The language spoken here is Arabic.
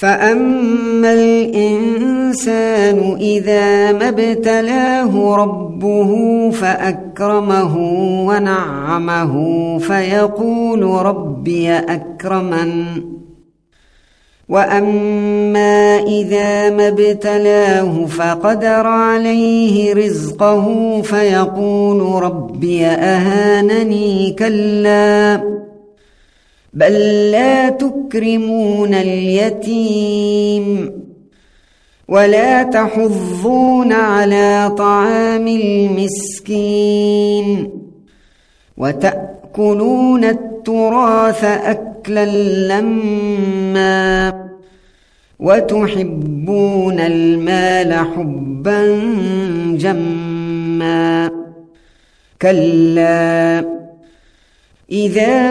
فأما الإنسان إذا ما ابتلاه ربه فأكرمه ونعمه فيقول ربي أكرمن وأما إذا ما ابتلاه فقدر عليه رزقه فيقول ربي أهانني كلا بل لا تكرمون اليتيم ولا تحضون على طعام المسكين وتأكلون التراث أكلا لما وتحبون المال حبا جما كلا إذا